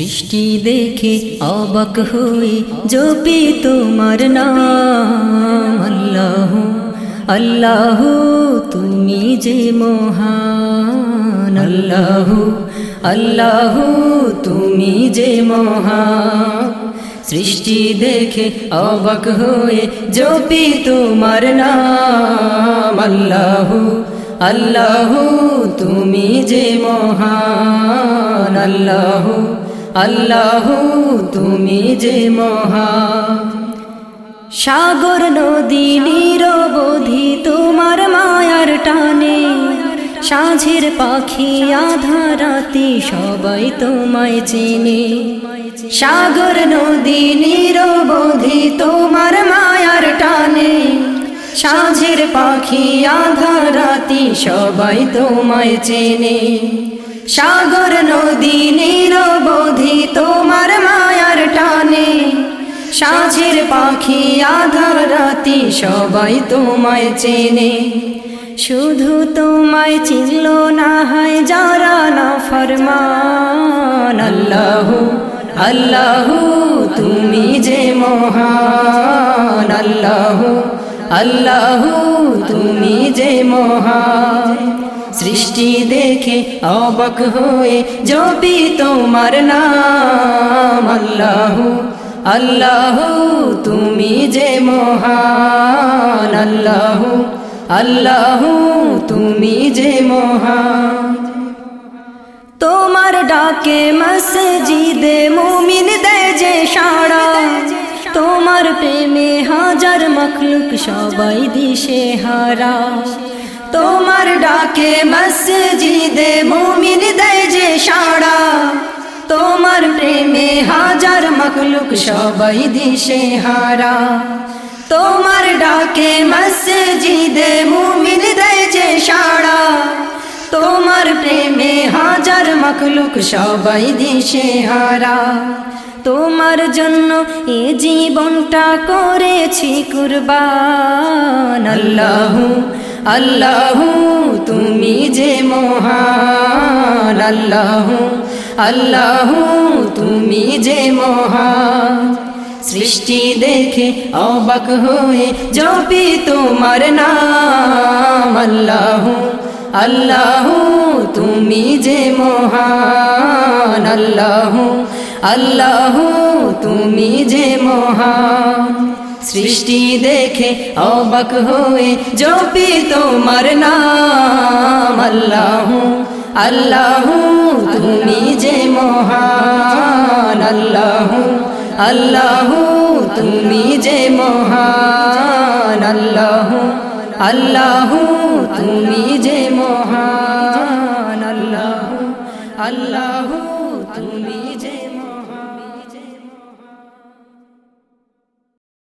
সৃষ্টি দেখে অবাক হয়ে জপি তোমার নাম। আল্লাহ আল্লাহ, তুমি যে মহান। আল্লাহ আল্লাহ, তুমি যে মহান। সৃষ্টি দেখে অবাক হয়ে জপি তোমার নাম। আল্লাহ আল্লাহ, তুমি যে মহান। আল্লাহ আল্লাহ, তুমি যে মহান সাগর নদী নিরবধি তোমার মায়ার টানে, সাঝের পাখি আধা রাতি সবাই তোমায় চেনে। সাগর নদী নিরবধি তোমার মায়ার টানে, সাঝের পাখি আধা রাতি সবাই তোমায় চেনে। সাগর নদী নিরবধি তোমার মায়ার টানে। সাঝের পাখি আধা রাতি সবাই তোমায় চেনে। শুধু তোমায় চিনল না হয় যারা না ফরমান। আল্লাহ আল্লাহ, তুমি যে মহান। আল্লাহ আল্লাহ, তুমি যে মহান। সৃষ্টি দেখে অবাক হয়ে জপি তোমার নাম আল্লাহ আল্লাহ তুমি যে মহান আল্লাহ আল্লাহ তুমি যে মহান। তোমার ডাকে মসজিদে মুমিন দেয় যে সাড়া তোমার প্রেমে হাজার মখলুক, সবাই দিশে হারা। তোমার ডাকে মসজিদে মুমিন দেয় যে সাড়া। তোমার প্রেমে হাজার মখলুক, সবাই দিশে হারা। তোমার ডাকে মসজিদে মুমিন দেয় যে সাড়া। তোমার প্রেমে হাজার মখলুক, সবাই দিশে হারা। তোমার জন্য এ জীবনটা করেছি কুরবান। আল্লাহ আল্লাহ, তুমি যে মহান। আল্লাহ তুমি যে মহান। সৃষ্টি দেখে অবাক হয়ে জপি তোমার নাম। আল্লাহ আল্লাহ, তুমি যে মহান। আল্লাহ আল্লাহ, তুমি যে মহান। সৃষ্টি দেখে অবাক হয়ে জপি তোমার নাম। আল্লাহ আল্লাহ, তুমি যে মহান। আল্লাহ আল্লাহ, তুমি যে মহান। আল্লাহ আল্লাহ, তুমি যে মহান। আল্লাহ আল্লাহ